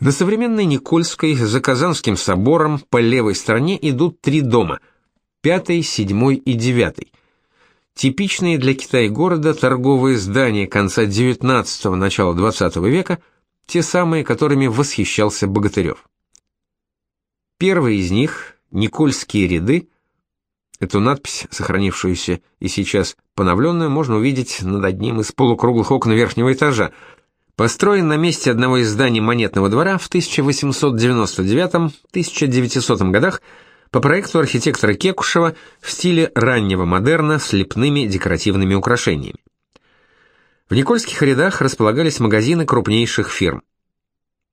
На современной Никольской за Казанским собором по левой стороне идут три дома – пятый, седьмой и девятый. Типичные для Китая города торговые здания конца XIX – начала XX века, те самые, которыми восхищался Богатырев. Первый из них – Никольские ряды. Эту надпись, сохранившуюся и сейчас поновленную, можно увидеть над одним из полукруглых окон верхнего этажа – Построен на месте одного из зданий Монетного двора в 1899-1900 годах по проекту архитектора Кекушева в стиле раннего модерна с лепными декоративными украшениями. В Никольских рядах располагались магазины крупнейших фирм.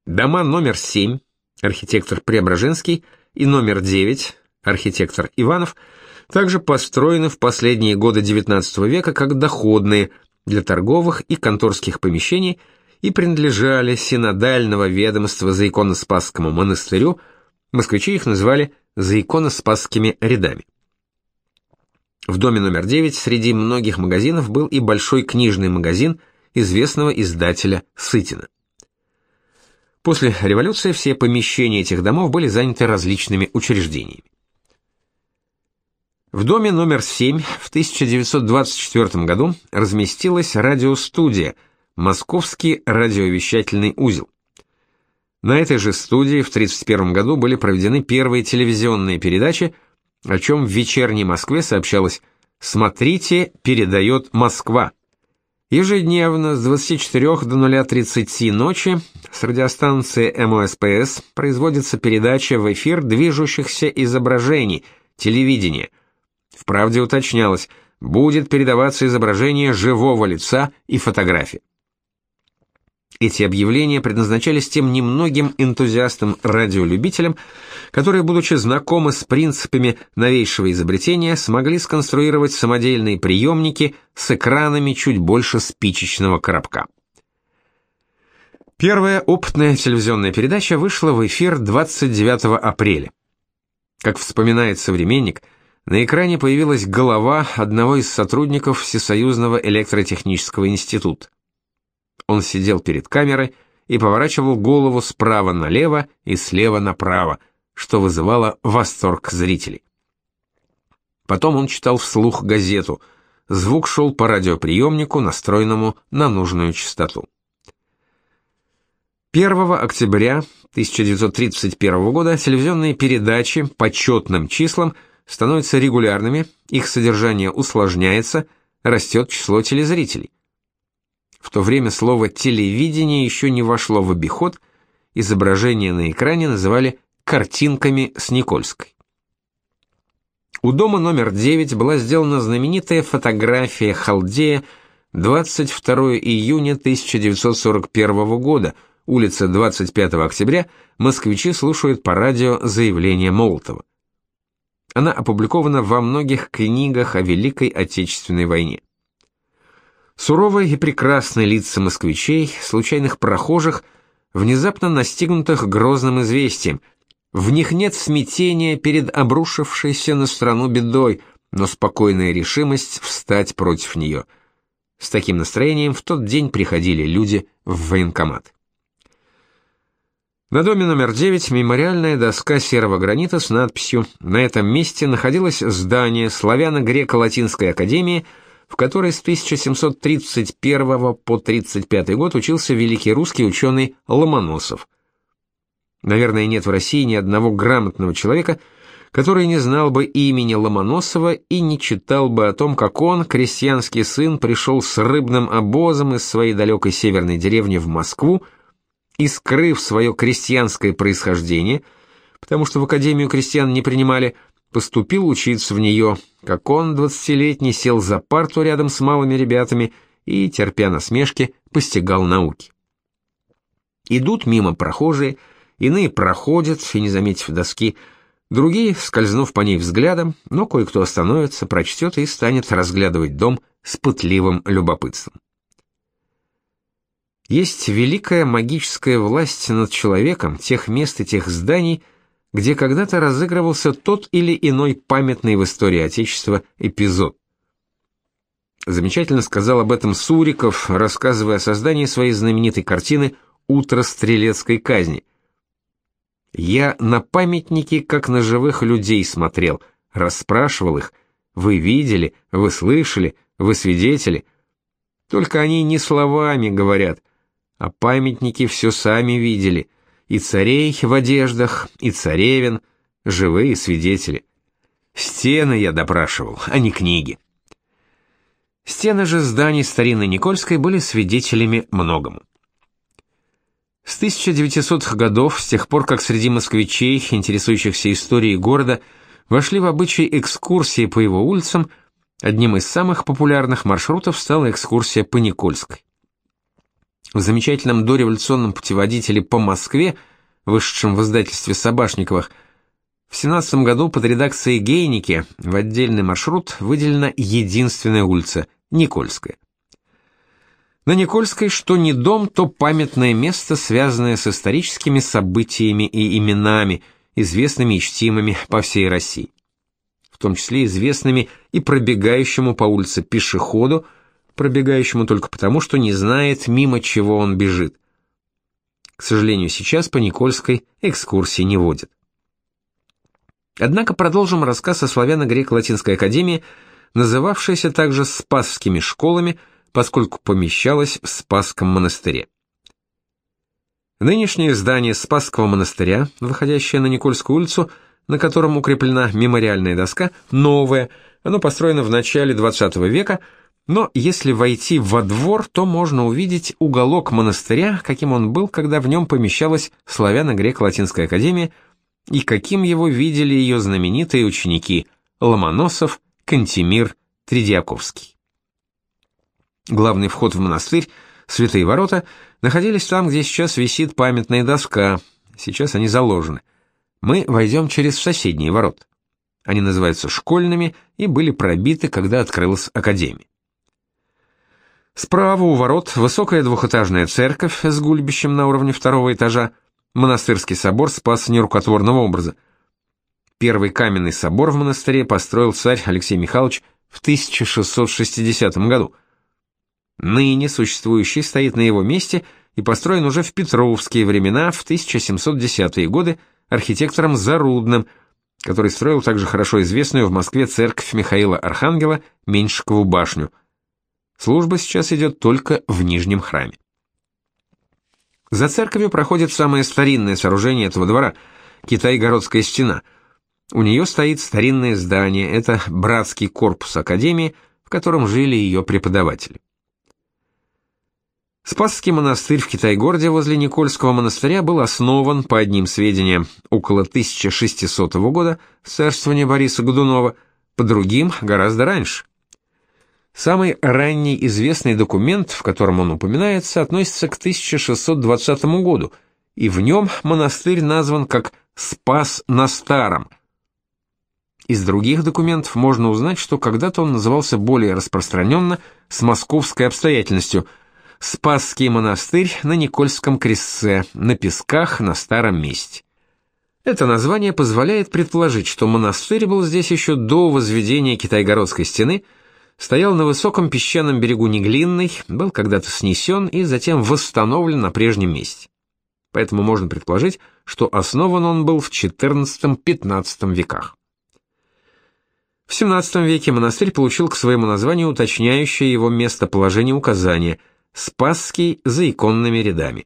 Дома номер 7, архитектор Преображенский, и номер 9, архитектор Иванов, также построены в последние годы XIX века как доходные для торговых и конторских помещений – и принадлежали синодального ведомства за иконоспасскому монастырю, москвичи их называли за иконоспасскими рядами. В доме номер 9 среди многих магазинов был и большой книжный магазин известного издателя Сытина. После революции все помещения этих домов были заняты различными учреждениями. В доме номер 7 в 1924 году разместилась радиостудия – Московский радиовещательный узел. На этой же студии в 1931 году были проведены первые телевизионные передачи, о чем в вечерней Москве сообщалось «Смотрите, передает Москва». Ежедневно с 24 до 0.30 ночи с радиостанции МОСПС производится передача в эфир движущихся изображений, телевидения. В правде уточнялось, будет передаваться изображение живого лица и фотографии. Эти объявления предназначались тем немногим энтузиастам-радиолюбителям, которые, будучи знакомы с принципами новейшего изобретения, смогли сконструировать самодельные приемники с экранами чуть больше спичечного коробка. Первая опытная телевизионная передача вышла в эфир 29 апреля. Как вспоминает современник, на экране появилась голова одного из сотрудников Всесоюзного электротехнического института. Он сидел перед камерой и поворачивал голову справа налево и слева направо, что вызывало восторг зрителей. Потом он читал вслух газету. Звук шел по радиоприемнику, настроенному на нужную частоту. 1 октября 1931 года телевизионные передачи по четным числам становятся регулярными, их содержание усложняется, растет число телезрителей. В то время слово «телевидение» еще не вошло в обиход, изображения на экране называли «картинками с Никольской». У дома номер 9 была сделана знаменитая фотография Халдея 22 июня 1941 года, улица 25 октября, москвичи слушают по радио заявление Молотова. Она опубликована во многих книгах о Великой Отечественной войне. Суровые и прекрасные лица москвичей, случайных прохожих, внезапно настигнутых грозным известием. В них нет смятения перед обрушившейся на страну бедой, но спокойная решимость встать против нее. С таким настроением в тот день приходили люди в военкомат. На доме номер 9 мемориальная доска серого гранита с надписью «На этом месте находилось здание Славяно-Греко-Латинской академии», в которой с 1731 по 35 год учился великий русский ученый Ломоносов. Наверное, нет в России ни одного грамотного человека, который не знал бы имени Ломоносова и не читал бы о том, как он, крестьянский сын, пришел с рыбным обозом из своей далекой северной деревни в Москву и, скрыв свое крестьянское происхождение, потому что в Академию крестьян не принимали, поступил учиться в нее, как он, двадцатилетний, сел за парту рядом с малыми ребятами и, терпя насмешки, постигал науки. Идут мимо прохожие, иные проходят и, не заметив доски, другие, скользнув по ней взглядом, но кое-кто остановится, прочтет и станет разглядывать дом с пытливым любопытством. Есть великая магическая власть над человеком тех мест и тех зданий, где когда-то разыгрывался тот или иной памятный в истории Отечества эпизод. Замечательно сказал об этом Суриков, рассказывая о создании своей знаменитой картины «Утро стрелецкой казни». Я на памятники как на живых людей смотрел, расспрашивал их. Вы видели, вы слышали, вы свидетели. Только они не словами говорят, а памятники все сами видели. И царей в одеждах, и царевин, живые свидетели. Стены я допрашивал, а не книги. Стены же зданий старинной Никольской были свидетелями многому. С 1900-х годов, с тех пор, как среди москвичей, интересующихся историей города, вошли в обычай экскурсии по его улицам, одним из самых популярных маршрутов стала экскурсия по Никольской. В замечательном дореволюционном путеводителе по Москве, вышедшем в издательстве Собашниковых, в 17 году под редакцией Гейники в отдельный маршрут выделена единственная улица – Никольская. На Никольской что не дом, то памятное место, связанное с историческими событиями и именами, известными и чтимыми по всей России. В том числе известными и пробегающему по улице пешеходу, пробегающему только потому, что не знает, мимо чего он бежит. К сожалению, сейчас по Никольской экскурсии не водят. Однако продолжим рассказ о славяно-греко-латинской академии, называвшейся также Спасскими школами – поскольку помещалась в Спасском монастыре. Нынешнее здание Спасского монастыря, выходящее на Никольскую улицу, на котором укреплена мемориальная доска, новое, оно построено в начале XX века, но если войти во двор, то можно увидеть уголок монастыря, каким он был, когда в нем помещалась славяно-греко-латинская академия, и каким его видели ее знаменитые ученики Ломоносов, Кантемир, Тридиаковский. Главный вход в монастырь, святые ворота, находились там, где сейчас висит памятная доска. Сейчас они заложены. Мы войдем через соседние ворота. Они называются школьными и были пробиты, когда открылась академия. Справа у ворот высокая двухэтажная церковь с гульбищем на уровне второго этажа, монастырский собор спас нерукотворного образа. Первый каменный собор в монастыре построил царь Алексей Михайлович в 1660 году – Ныне существующий стоит на его месте и построен уже в Петровские времена, в 1710-е годы, архитектором Зарудным, который строил также хорошо известную в Москве церковь Михаила Архангела Меньшикову башню. Служба сейчас идет только в Нижнем храме. За церковью проходит самое старинное сооружение этого двора – Китай-городская стена. У нее стоит старинное здание, это братский корпус Академии, в котором жили ее преподаватели. Спасский монастырь в Китай-городе возле Никольского монастыря был основан, по одним сведениям, около 1600 года царствования Бориса Годунова, по другим – гораздо раньше. Самый ранний известный документ, в котором он упоминается, относится к 1620 году, и в нем монастырь назван как «Спас на Старом». Из других документов можно узнать, что когда-то он назывался более распространенно с московской обстоятельностью – Спасский монастырь на Никольском крестце, на песках на старом месте. Это название позволяет предположить, что монастырь был здесь еще до возведения Китайгородской стены, стоял на высоком песчаном берегу Неглинной, был когда-то снесен и затем восстановлен на прежнем месте. Поэтому можно предположить, что основан он был в XIV-XV веках. В XVII веке монастырь получил к своему названию уточняющее его местоположение указание – Спасский за иконными рядами.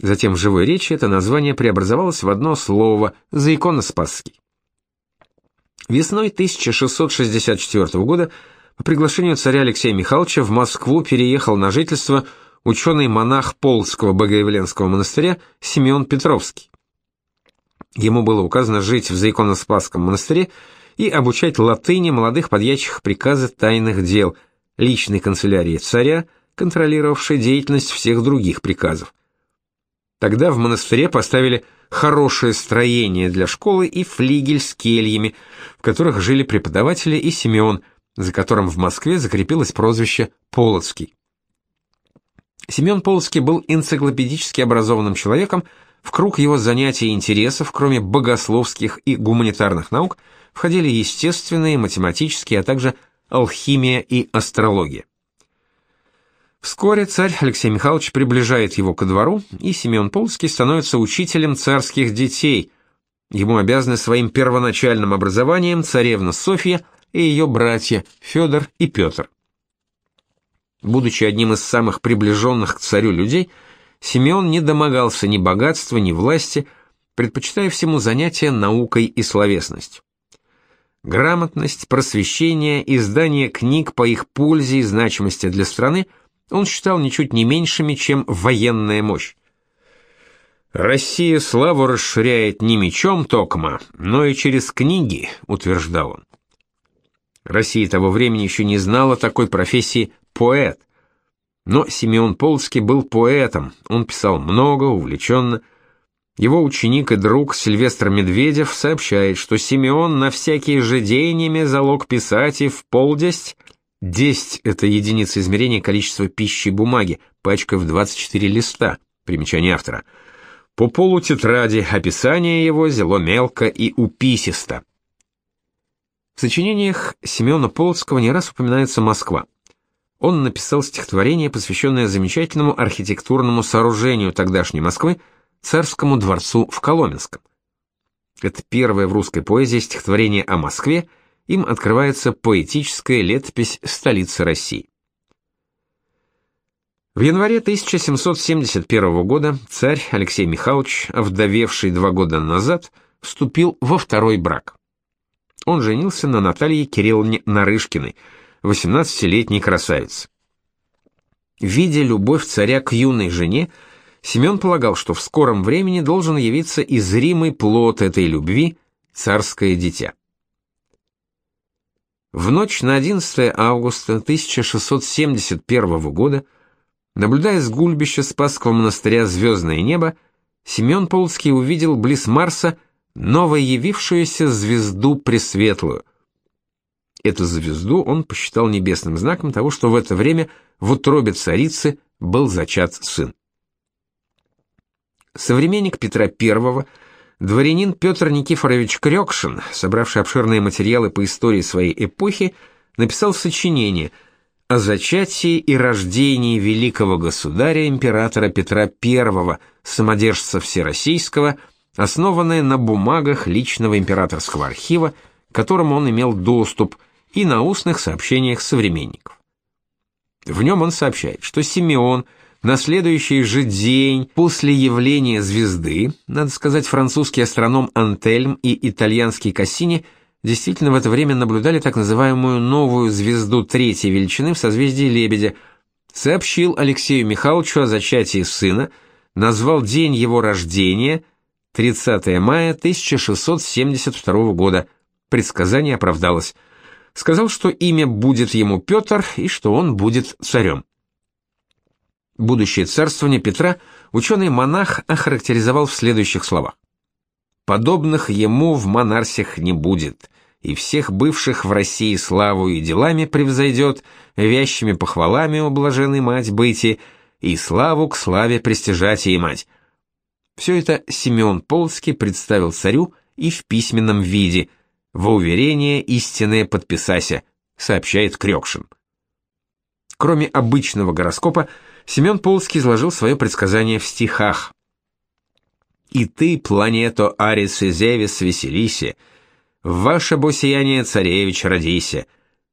Затем в живой речи это название преобразовалось в одно слово за иконоспасский. Весной 1664 года по приглашению царя Алексея Михайловича в Москву переехал на жительство ученый-монах Полского Богоявленского монастыря Симеон Петровский. Ему было указано жить в Заиконоспасском монастыре и обучать латыни молодых подьячих приказы тайных дел, личной канцелярии царя, контролировавший деятельность всех других приказов. Тогда в монастыре поставили хорошее строение для школы и флигель с кельями, в которых жили преподаватели и Симеон, за которым в Москве закрепилось прозвище Полоцкий. Семен Полоцкий был энциклопедически образованным человеком, в круг его занятий и интересов, кроме богословских и гуманитарных наук, входили естественные, математические, а также алхимия и астрология. Вскоре царь Алексей Михайлович приближает его ко двору, и Семен Полский становится учителем царских детей. Ему обязаны своим первоначальным образованием царевна Софья и ее братья Федор и Петр. Будучи одним из самых приближенных к царю людей, Симеон не домогался ни богатства, ни власти, предпочитая всему занятия наукой и словесностью. Грамотность, просвещение, издание книг по их пользе и значимости для страны он считал ничуть не меньшими, чем военная мощь. «Россия славу расширяет не мечом токма, но и через книги», — утверждал он. Россия того времени еще не знала такой профессии поэт. Но Симеон Полский был поэтом, он писал много, увлеченно. Его ученик и друг Сильвестр Медведев сообщает, что Симеон на всякие же деньями залог писать и в полдесть, десять — это единица измерения количества пищи и бумаги, пачка в 24 листа, примечание автора. По полу тетради описание его зело мелко и уписисто. В сочинениях Семена Полоцкого не раз упоминается Москва. Он написал стихотворение, посвященное замечательному архитектурному сооружению тогдашней Москвы, царскому дворцу в Коломенском. Это первое в русской поэзии стихотворение о Москве, им открывается поэтическая летопись столицы России. В январе 1771 года царь Алексей Михайлович, овдовевший два года назад, вступил во второй брак он женился на Наталье Кирилловне Нарышкиной, 18-летней красавице. Видя любовь царя к юной жене, Семен полагал, что в скором времени должен явиться и зримый плод этой любви – царское дитя. В ночь на 11 августа 1671 года, наблюдая с гульбища Спасского монастыря звездное небо, Семен Полцкий увидел близ Марса – новоявившуюся звезду Пресветлую. Эту звезду он посчитал небесным знаком того, что в это время в утробе царицы был зачат сын. Современник Петра I, дворянин Петр Никифорович Крёкшин, собравший обширные материалы по истории своей эпохи, написал сочинение о зачатии и рождении великого государя императора Петра I, самодержца всероссийского, основанное на бумагах личного императорского архива, к которому он имел доступ, и на устных сообщениях современников. В нем он сообщает, что Симеон на следующий же день после явления звезды, надо сказать, французский астроном Антельм и итальянский Кассини действительно в это время наблюдали так называемую новую звезду третьей величины в созвездии Лебедя, сообщил Алексею Михайловичу о зачатии сына, назвал день его рождения – 30 мая 1672 года. Предсказание оправдалось. Сказал, что имя будет ему Петр и что он будет царем. Будущее царствование Петра ученый-монах охарактеризовал в следующих словах. «Подобных ему в монарсях не будет, и всех бывших в России славу и делами превзойдет, вящими похвалами о мать быти, и славу к славе престижать и мать». Все это Симеон Полский представил царю и в письменном виде, во уверение истинное подписася, сообщает Крёкшин. Кроме обычного гороскопа, Семен Полский изложил свое предсказание в стихах. «И ты, плането Арис и Зевис, веселися, в ваше босияние царевич родися,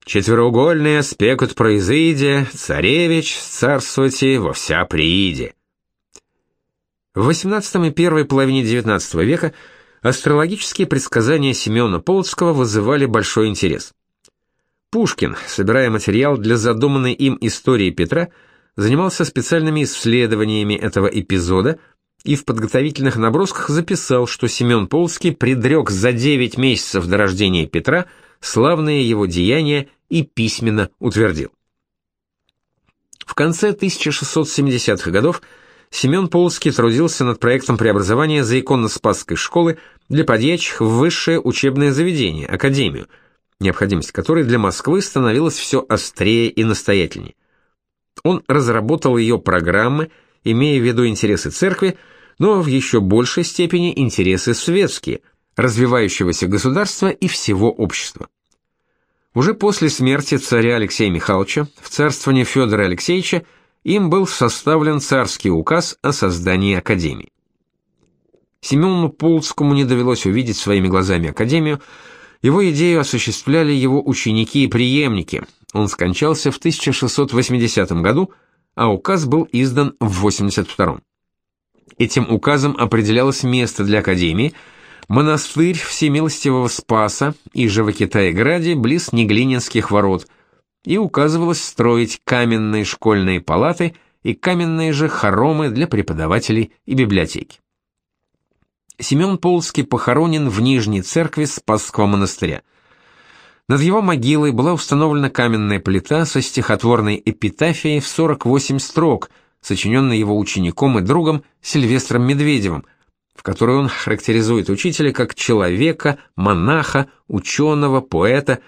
четвероугольный аспект произыде, царевич царствуйте во вся прииде». В XVIII и первой половине XIX века астрологические предсказания Семена Полоцкого вызывали большой интерес. Пушкин, собирая материал для задуманной им истории Петра, занимался специальными исследованиями этого эпизода и в подготовительных набросках записал, что Семен Полский предрек за 9 месяцев до рождения Петра славные его деяния и письменно утвердил. В конце 1670-х годов Семен Полский трудился над проектом преобразования заиконно-спасской школы для подьячих в высшее учебное заведение, академию, необходимость которой для Москвы становилась все острее и настоятельнее. Он разработал ее программы, имея в виду интересы церкви, но в еще большей степени интересы светские, развивающегося государства и всего общества. Уже после смерти царя Алексея Михайловича в царствование Федора Алексеевича им был составлен царский указ о создании академии. Семену Полцкому не довелось увидеть своими глазами академию, его идею осуществляли его ученики и преемники. Он скончался в 1680 году, а указ был издан в 82. Этим указом определялось место для академии – монастырь Всемилостивого Спаса и же в Китае-граде близ Неглининских ворот, и указывалось строить каменные школьные палаты и каменные же хоромы для преподавателей и библиотеки. Семен Полский похоронен в Нижней церкви Спасского монастыря. Над его могилой была установлена каменная плита со стихотворной эпитафией в 48 строк, сочиненной его учеником и другом Сильвестром Медведевым – в которой он характеризует учителя как человека, монаха, ученого, поэта,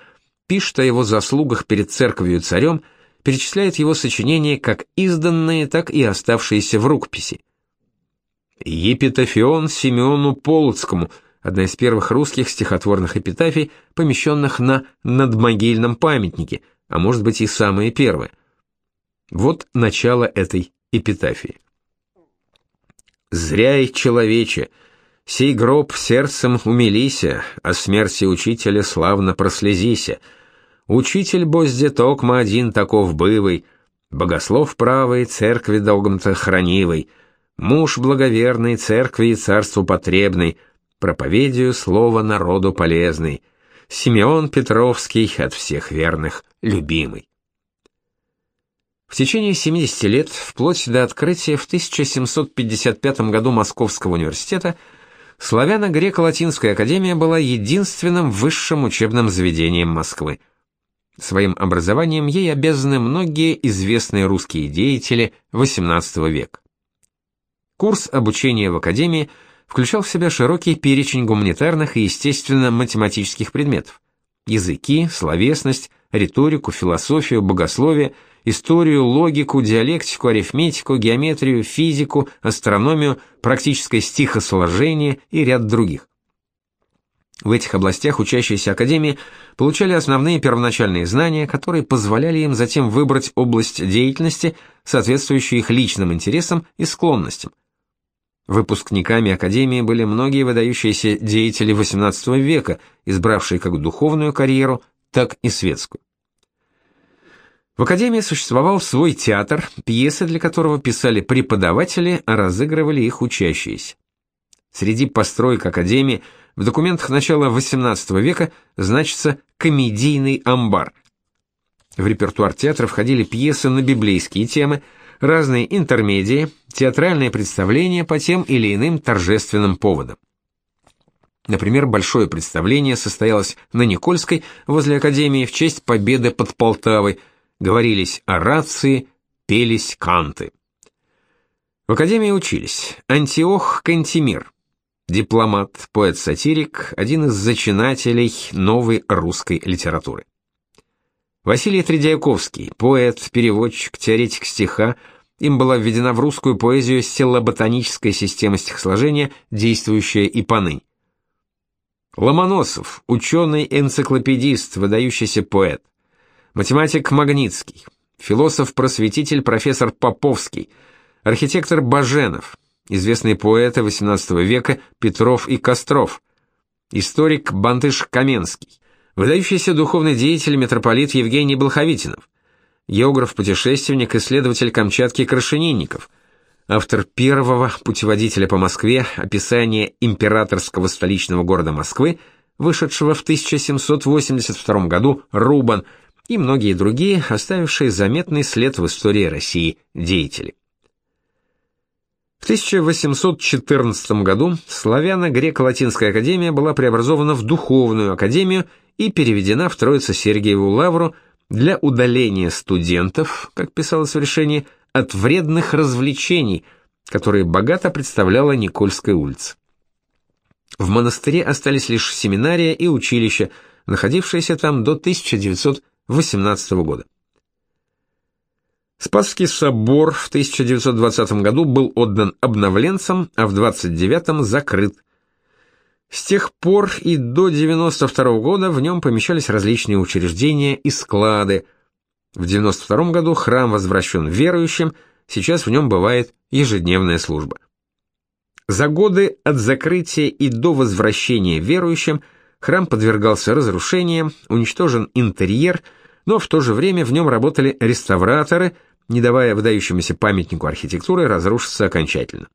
пишет о его заслугах перед церковью и царем, перечисляет его сочинения как изданные, так и оставшиеся в рукописи. Епитафион Симеону Полоцкому, одна из первых русских стихотворных эпитафий, помещенных на надмогильном памятнике, а может быть и самые первые. Вот начало этой эпитафии. Зря и человече, сей гроб сердцем умилися, о смерти учителя славно прослезися. Учитель бозде токма один таков бывый, богослов правый, церкви долгом-то хранивый, муж благоверный, церкви и царству потребный, проповедию слова народу полезный, Симеон Петровский от всех верных любимый. В течение 70 лет, вплоть до открытия в 1755 году Московского университета, Славяно-Греко-Латинская академия была единственным высшим учебным заведением Москвы. Своим образованием ей обязаны многие известные русские деятели XVIII века. Курс обучения в академии включал в себя широкий перечень гуманитарных и естественно-математических предметов: языки, словесность, риторику, философию, богословие – историю, логику, диалектику, арифметику, геометрию, физику, астрономию, практическое стихосложение и ряд других. В этих областях учащиеся академии получали основные первоначальные знания, которые позволяли им затем выбрать область деятельности, соответствующую их личным интересам и склонностям. Выпускниками академии были многие выдающиеся деятели XVIII века, избравшие как духовную карьеру, так и светскую. В академии существовал свой театр, пьесы для которого писали преподаватели, а разыгрывали их учащиеся. Среди построек академии в документах начала XVIII века значится комедийный амбар. В репертуар театра входили пьесы на библейские темы, разные интермедии, театральные представления по тем или иным торжественным поводам. Например, большое представление состоялось на Никольской возле академии в честь победы под Полтавой – говорились орации, пелись канты. В академии учились Антиох Кантемир, дипломат, поэт-сатирик, один из зачинателей новой русской литературы. Василий Тредяковский, поэт, переводчик, теоретик стиха, им была введена в русскую поэзию стеллоботаническая система стихосложения, действующая и поныне. Ломоносов, ученый-энциклопедист, выдающийся поэт математик Магнитский, философ-просветитель профессор Поповский, архитектор Баженов, известные поэты XVIII века Петров и Костров, историк Бантыш Каменский, выдающийся духовный деятель митрополит Евгений Блоховитинов, географ-путешественник, исследователь Камчатки Крашенинников, автор первого путеводителя по Москве «Описание императорского столичного города Москвы», вышедшего в 1782 году Рубан – и многие другие, оставившие заметный след в истории России деятели. В 1814 году Славяно-Греко-Латинская академия была преобразована в Духовную академию и переведена в Троице-Сергиеву лавру для удаления студентов, как писалось в решении, от вредных развлечений, которые богато представляла Никольская улица. В монастыре остались лишь семинария и училище, находившиеся там до 1900 18 года. Спасский собор в 1920 году был отдан обновленцам, а в 29 закрыт. С тех пор и до 92 года в нем помещались различные учреждения и склады. В 92 году храм возвращен верующим – сейчас в нем бывает ежедневная служба. За годы от закрытия и до возвращения верующим храм подвергался разрушениям, уничтожен интерьер, но в то же время в нем работали реставраторы, не давая выдающемуся памятнику архитектуры разрушиться окончательно.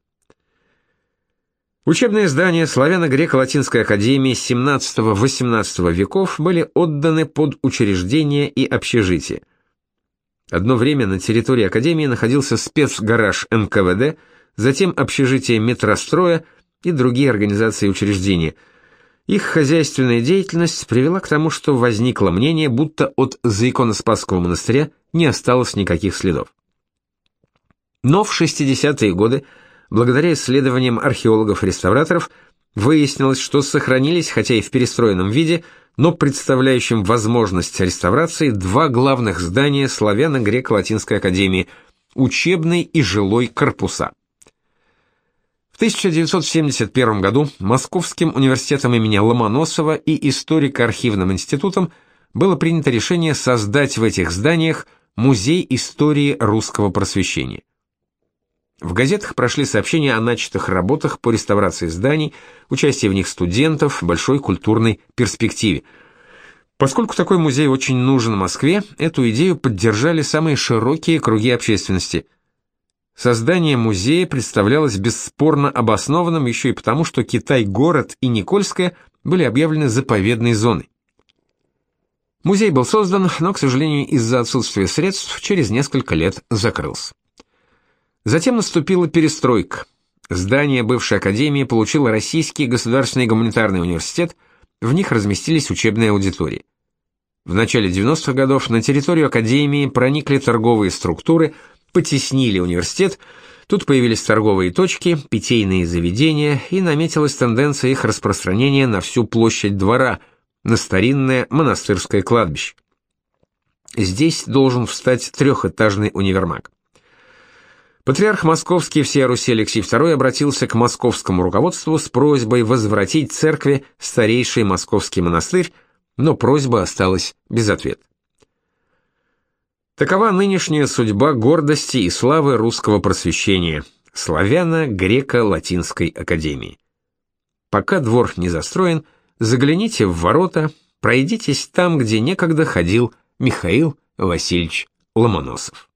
Учебные здания Славяно-Греко-Латинской академии XVII-XVIII веков были отданы под учреждения и общежития. Одно время на территории академии находился спецгараж НКВД, затем общежитие метростроя и другие организации и учреждения. Их хозяйственная деятельность привела к тому, что возникло мнение, будто от Заиконоспасского монастыря не осталось никаких следов. Но в 60-е годы благодаря исследованиям археологов-реставраторов выяснилось, что сохранились, хотя и в перестроенном виде, но представляющим возможность реставрации два главных здания славяно-греко-латинской академии – учебный и жилой корпуса. В 1971 году Московским университетом имени Ломоносова и историко-архивным институтом было принято решение создать в этих зданиях музей истории русского просвещения. В газетах прошли сообщения о начатых работах по реставрации зданий, участии в них студентов, большой культурной перспективе. Поскольку такой музей очень нужен Москве, эту идею поддержали самые широкие круги общественности. Создание музея представлялось бесспорно обоснованным еще и потому, что Китай-город и Никольская были объявлены заповедной зоной. Музей был создан, но, к сожалению, из-за отсутствия средств через несколько лет закрылся. Затем наступила перестройка. Здание бывшей академии получило Российский государственный гуманитарный университет, в них разместились учебные аудитории. В начале 90-х годов на территорию академии проникли торговые структуры, потеснили университет, тут появились торговые точки, питейные заведения, и наметилась тенденция их распространения на всю площадь двора, на старинное монастырское кладбище. Здесь должен встать трехэтажный универмаг. Патриарх Московский всея Руси Алексей II обратился к московскому руководству с просьбой возвратить церкви старейший московский монастырь, но просьба осталась без ответа. Такова нынешняя судьба гордости и славы русского просвещения, славяно-греко-латинской академии. Пока двор не застроен, загляните в ворота, пройдитесь там, где некогда ходил Михаил Васильевич Ломоносов.